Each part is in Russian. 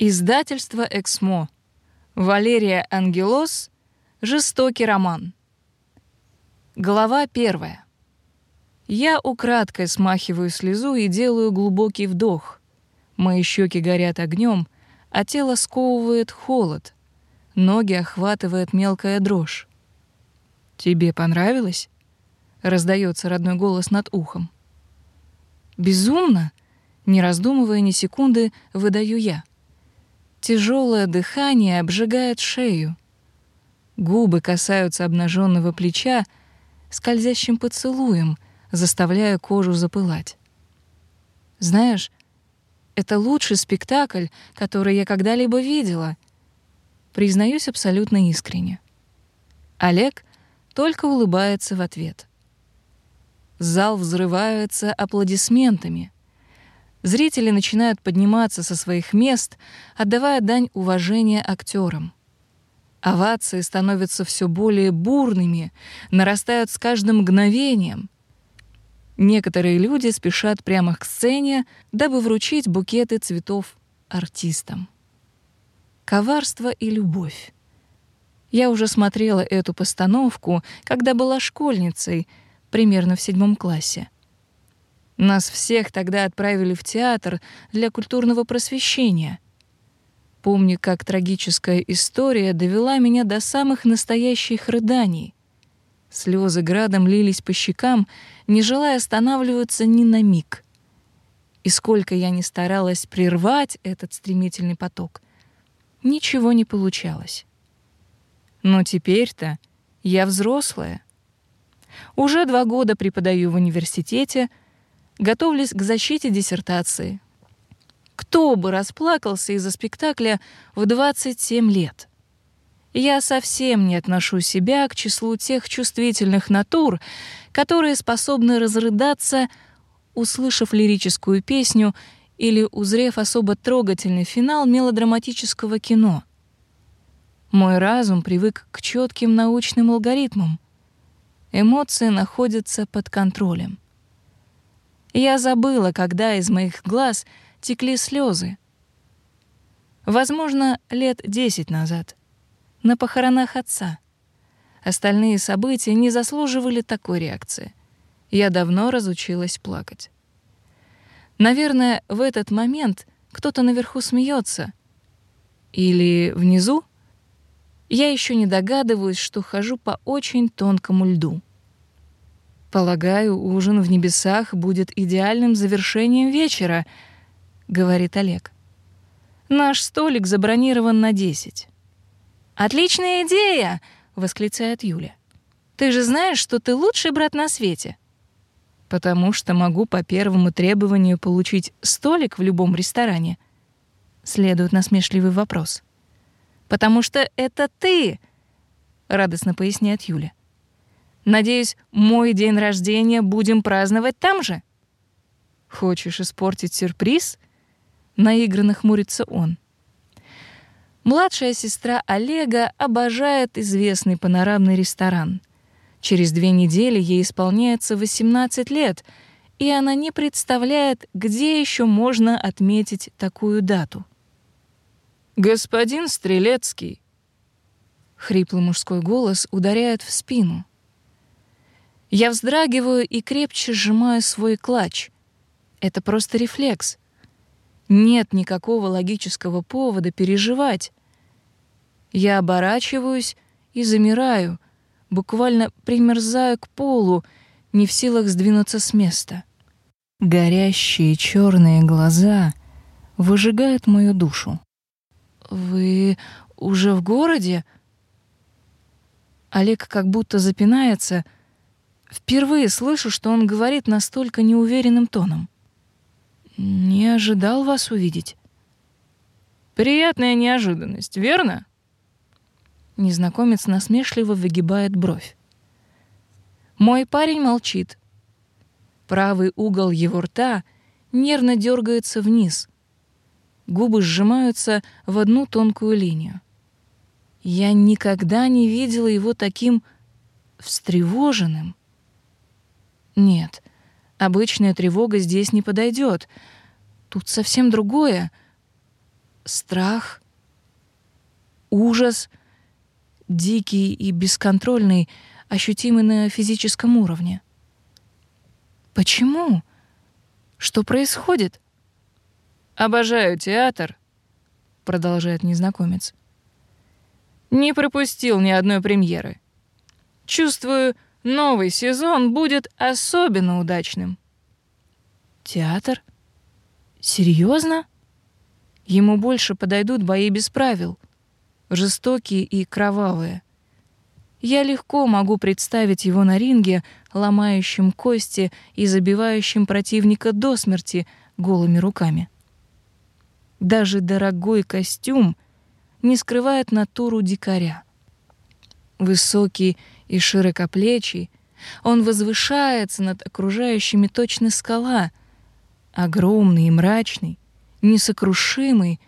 Издательство «Эксмо». Валерия Ангелос. Жестокий роман. Глава первая. Я украдкой смахиваю слезу и делаю глубокий вдох. Мои щеки горят огнем, а тело сковывает холод. Ноги охватывает мелкая дрожь. «Тебе понравилось?» — раздается родной голос над ухом. «Безумно!» — не раздумывая ни секунды, выдаю я. Тяжелое дыхание обжигает шею. Губы касаются обнаженного плеча скользящим поцелуем, заставляя кожу запылать. Знаешь, это лучший спектакль, который я когда-либо видела. Признаюсь абсолютно искренне. Олег только улыбается в ответ. Зал взрывается аплодисментами — Зрители начинают подниматься со своих мест, отдавая дань уважения актерам. Овации становятся все более бурными, нарастают с каждым мгновением. Некоторые люди спешат прямо к сцене, дабы вручить букеты цветов артистам. Коварство и любовь. Я уже смотрела эту постановку, когда была школьницей, примерно в седьмом классе. Нас всех тогда отправили в театр для культурного просвещения. Помню, как трагическая история довела меня до самых настоящих рыданий. Слезы градом лились по щекам, не желая останавливаться ни на миг. И сколько я ни старалась прервать этот стремительный поток, ничего не получалось. Но теперь-то я взрослая. Уже два года преподаю в университете — готовлюсь к защите диссертации. Кто бы расплакался из-за спектакля в 27 лет? Я совсем не отношу себя к числу тех чувствительных натур, которые способны разрыдаться, услышав лирическую песню или узрев особо трогательный финал мелодраматического кино. Мой разум привык к четким научным алгоритмам. Эмоции находятся под контролем. Я забыла, когда из моих глаз текли слезы. Возможно, лет десять назад, на похоронах отца. Остальные события не заслуживали такой реакции. Я давно разучилась плакать. Наверное, в этот момент кто-то наверху смеется. Или внизу? Я еще не догадываюсь, что хожу по очень тонкому льду. Полагаю, ужин в небесах будет идеальным завершением вечера, говорит Олег. Наш столик забронирован на десять. Отличная идея, восклицает Юля. Ты же знаешь, что ты лучший брат на свете. Потому что могу по первому требованию получить столик в любом ресторане. Следует насмешливый вопрос. Потому что это ты, радостно поясняет Юля. Надеюсь, мой день рождения будем праздновать там же. Хочешь испортить сюрприз? Наигранно хмурится он. Младшая сестра Олега обожает известный панорамный ресторан. Через две недели ей исполняется 18 лет, и она не представляет, где еще можно отметить такую дату. «Господин Стрелецкий!» Хриплый мужской голос ударяет в спину. Я вздрагиваю и крепче сжимаю свой клатч. Это просто рефлекс. Нет никакого логического повода переживать. Я оборачиваюсь и замираю, буквально примерзаю к полу, не в силах сдвинуться с места. Горящие черные глаза выжигают мою душу. «Вы уже в городе?» Олег как будто запинается — Впервые слышу, что он говорит настолько неуверенным тоном. Не ожидал вас увидеть. Приятная неожиданность, верно? Незнакомец насмешливо выгибает бровь. Мой парень молчит. Правый угол его рта нервно дергается вниз. Губы сжимаются в одну тонкую линию. Я никогда не видела его таким встревоженным. Нет, обычная тревога здесь не подойдет. Тут совсем другое. страх, ужас, дикий и бесконтрольный, ощутимый на физическом уровне. Почему? Что происходит? Обожаю театр, продолжает незнакомец. Не пропустил ни одной премьеры. Чувствую, новый сезон будет особенно удачным. Театр? Серьезно? Ему больше подойдут бои без правил, жестокие и кровавые. Я легко могу представить его на ринге, ломающим кости и забивающим противника до смерти голыми руками. Даже дорогой костюм не скрывает натуру дикаря. Высокий и широкоплечий, он возвышается над окружающими точно скала, огромный и мрачный, несокрушимый.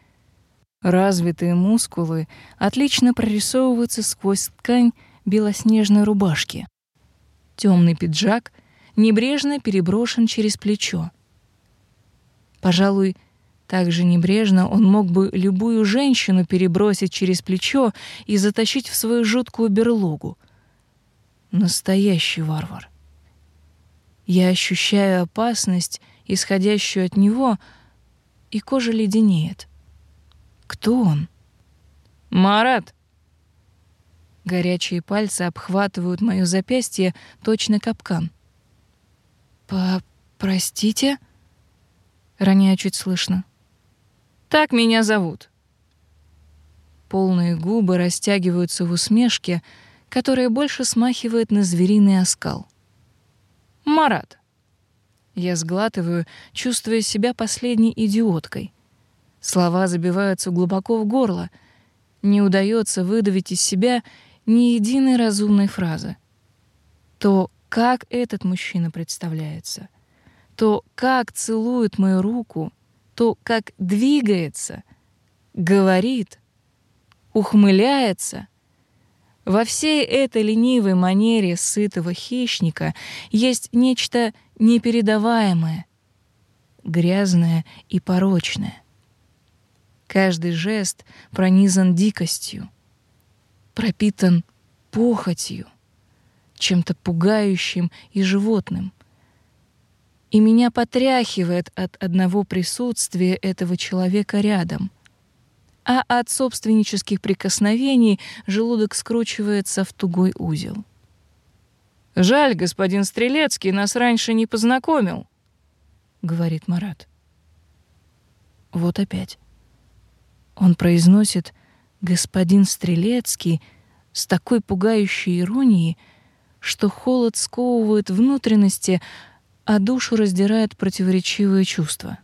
Развитые мускулы отлично прорисовываются сквозь ткань белоснежной рубашки. Темный пиджак небрежно переброшен через плечо. Пожалуй, так же небрежно он мог бы любую женщину перебросить через плечо и затащить в свою жуткую берлогу. Настоящий варвар. Я ощущаю опасность, исходящую от него, и кожа леденеет. Кто он? Марат. Горячие пальцы обхватывают моё запястье, точно капкан. По простите, роняю чуть слышно. Так меня зовут. Полные губы растягиваются в усмешке, которая больше смахивает на звериный оскал. Марат. Я сглатываю, чувствуя себя последней идиоткой. Слова забиваются глубоко в горло. Не удается выдавить из себя ни единой разумной фразы. То, как этот мужчина представляется, то, как целует мою руку, то, как двигается, говорит, ухмыляется. Во всей этой ленивой манере сытого хищника есть нечто непередаваемое, грязное и порочное. Каждый жест пронизан дикостью, пропитан похотью, чем-то пугающим и животным. И меня потряхивает от одного присутствия этого человека рядом. А от собственнических прикосновений желудок скручивается в тугой узел. «Жаль, господин Стрелецкий нас раньше не познакомил», — говорит Марат. Вот опять. Он произносит «господин Стрелецкий» с такой пугающей иронией, что холод сковывает внутренности, а душу раздирает противоречивые чувства.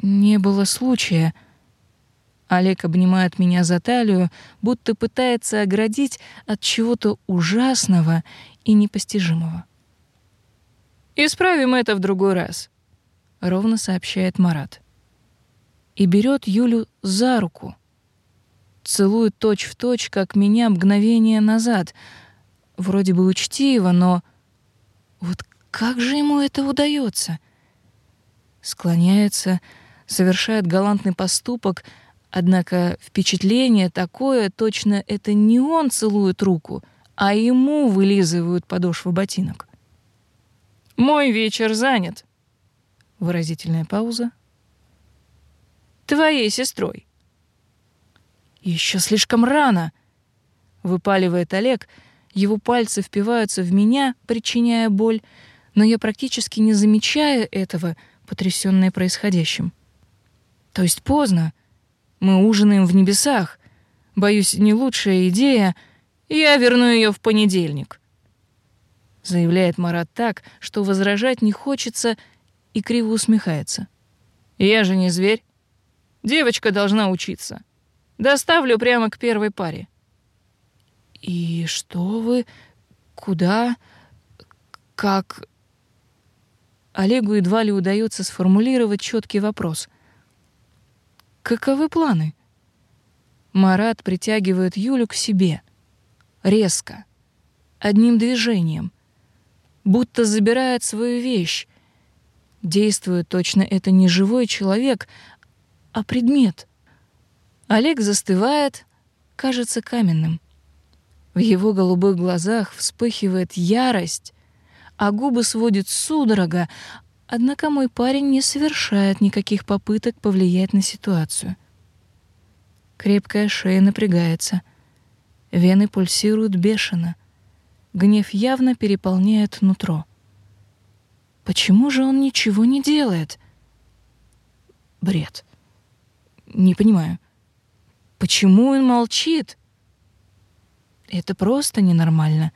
Не было случая. Олег обнимает меня за талию, будто пытается оградить от чего-то ужасного и непостижимого. «Исправим это в другой раз», — ровно сообщает Марат и берет Юлю за руку. Целует точь-в-точь, как меня мгновение назад. Вроде бы учтиво, но... Вот как же ему это удается? Склоняется, совершает галантный поступок, однако впечатление такое, точно это не он целует руку, а ему вылизывают подошвы ботинок. «Мой вечер занят». Выразительная пауза, твоей сестрой. Еще слишком рано, выпаливает Олег. Его пальцы впиваются в меня, причиняя боль, но я практически не замечаю этого, потрясённая происходящим. То есть поздно. Мы ужинаем в небесах. Боюсь, не лучшая идея. Я верну ее в понедельник. Заявляет Марат так, что возражать не хочется и криво усмехается. Я же не зверь. Девочка должна учиться. Доставлю прямо к первой паре. И что вы? Куда? Как? Олегу едва ли удается сформулировать четкий вопрос. Каковы планы? Марат притягивает Юлю к себе. Резко. Одним движением. Будто забирает свою вещь. Действует точно это не живой человек, а предмет. Олег застывает, кажется каменным. В его голубых глазах вспыхивает ярость, а губы сводит судорога, однако мой парень не совершает никаких попыток повлиять на ситуацию. Крепкая шея напрягается, вены пульсируют бешено, гнев явно переполняет нутро. Почему же он ничего не делает? Бред. Не понимаю. Почему он молчит? Это просто ненормально.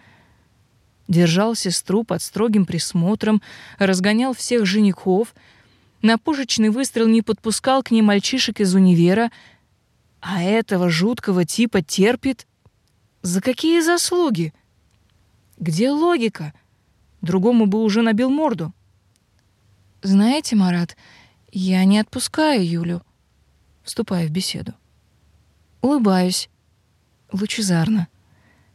Держал сестру под строгим присмотром, разгонял всех женихов, на пушечный выстрел не подпускал к ней мальчишек из универа, а этого жуткого типа терпит. За какие заслуги? Где логика? Другому бы уже набил морду. Знаете, Марат, я не отпускаю Юлю. Вступаю в беседу. Улыбаюсь. Лучезарно.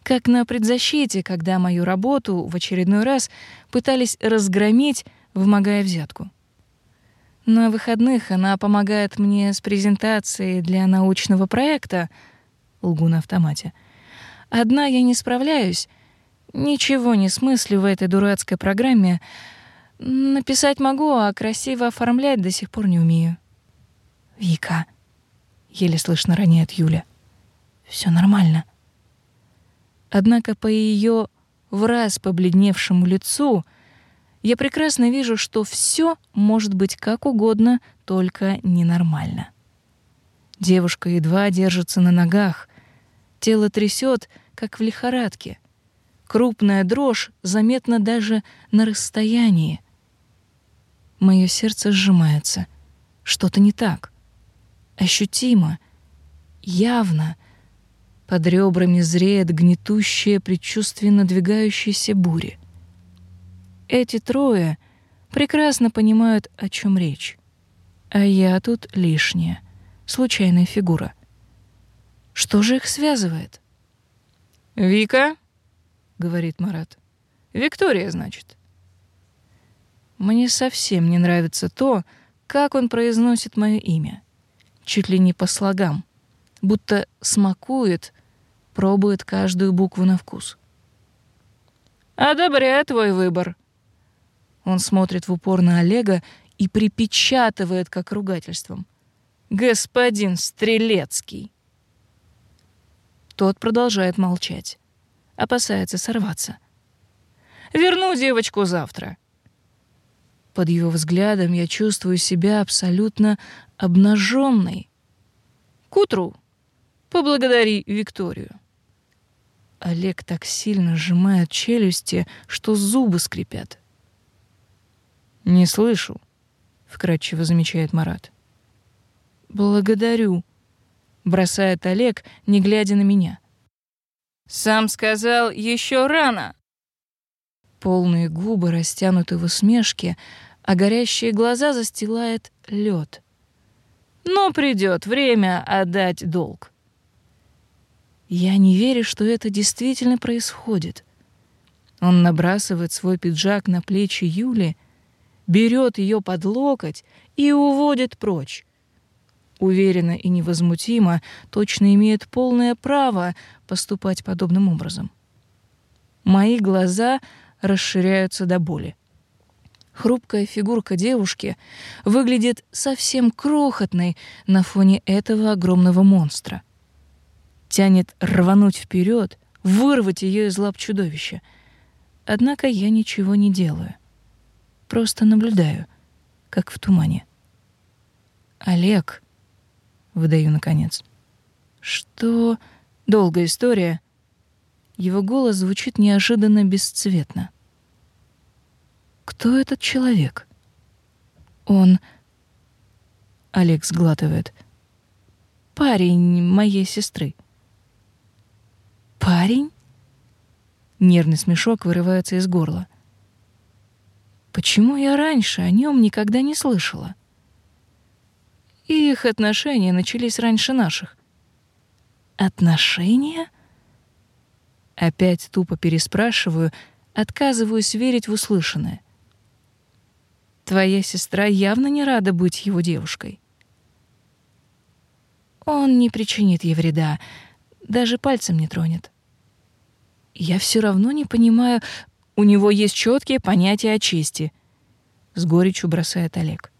Как на предзащите, когда мою работу в очередной раз пытались разгромить, вымогая взятку. На выходных она помогает мне с презентацией для научного проекта. Лгу на автомате. Одна я не справляюсь. Ничего не смыслю в этой дурацкой программе. Написать могу, а красиво оформлять до сих пор не умею. Вика, еле слышно роняет Юля. Все нормально. Однако по ее враз побледневшему лицу я прекрасно вижу, что все может быть как угодно, только ненормально. Девушка едва держится на ногах, тело трясет, как в лихорадке. Крупная дрожь заметна даже на расстоянии. Мое сердце сжимается. Что-то не так. Ощутимо, явно. Под ребрами зреет гнетущее предчувствие надвигающейся бури. Эти трое прекрасно понимают, о чем речь. А я тут лишняя, случайная фигура. Что же их связывает? «Вика?» — говорит Марат. «Виктория, значит». Мне совсем не нравится то, как он произносит мое имя. Чуть ли не по слогам, будто смакует, пробует каждую букву на вкус. «Одобряю твой выбор», он смотрит в упор на Олега и припечатывает как ругательством. «Господин Стрелецкий!» Тот продолжает молчать. Опасается сорваться. «Верну девочку завтра». Под его взглядом я чувствую себя абсолютно обнаженной. К утру поблагодари Викторию. Олег так сильно сжимает челюсти, что зубы скрипят. Не слышу, вкратчиво замечает Марат. Благодарю, бросает Олег, не глядя на меня. Сам сказал, еще рано. Полные губы растянуты в усмешке, а горящие глаза застилает лед. Но придет время отдать долг. Я не верю, что это действительно происходит. Он набрасывает свой пиджак на плечи Юли берет ее под локоть и уводит прочь. Уверенно и невозмутимо, точно имеет полное право поступать подобным образом. Мои глаза расширяются до боли. Хрупкая фигурка девушки выглядит совсем крохотной на фоне этого огромного монстра. Тянет рвануть вперед, вырвать ее из лап чудовища. Однако я ничего не делаю. Просто наблюдаю, как в тумане. Олег, выдаю наконец. Что? Долгая история. Его голос звучит неожиданно бесцветно. Кто этот человек? Он Олег сглатывает. Парень моей сестры. Парень? Нервный смешок вырывается из горла. Почему я раньше о нем никогда не слышала? Их отношения начались раньше наших. Отношения? Опять тупо переспрашиваю, отказываюсь верить в услышанное. Твоя сестра явно не рада быть его девушкой. Он не причинит ей вреда, даже пальцем не тронет. Я все равно не понимаю, у него есть четкие понятия о чести, с горечью бросает Олег.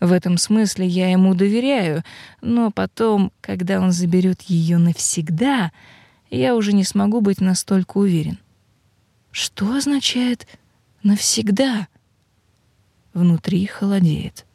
В этом смысле я ему доверяю, но потом, когда он заберет ее навсегда, я уже не смогу быть настолько уверен. Что означает навсегда? Внутри холодеет.